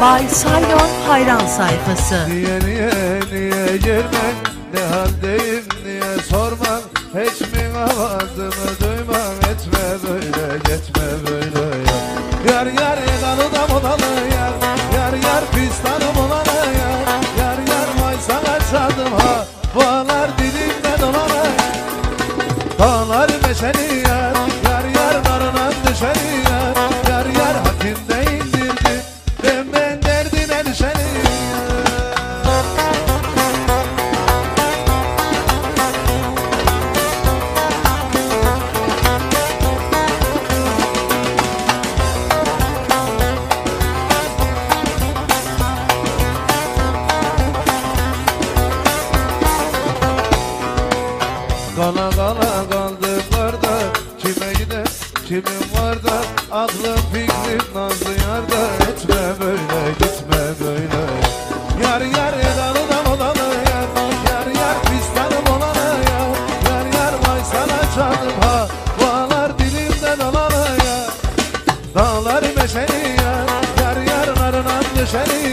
Bay Saylon hayran sayfası. Niye niye niye girmen Ne haldeyim niye sorman Hiç mi avazımı duyman Etme böyle geçme böyle ya Yar yar kanı da bunalı yar. Yar yar pistanı bunalı yar. Yar yar vay sana çaldım ha. Bağlar dilimde dolanı Dağlar meşeli Kala kala kaldım barda Kime gider kimim var da Aklım fikrim nazlı yarda Etme böyle gitme böyle. Yar yar dalına olanı yar Yar yar pistanım olanı yar Yar yar vay sana çaldım ha Bağlar dilimden olanı yar Dağlar meşeni yar Yar yar narınan düşeni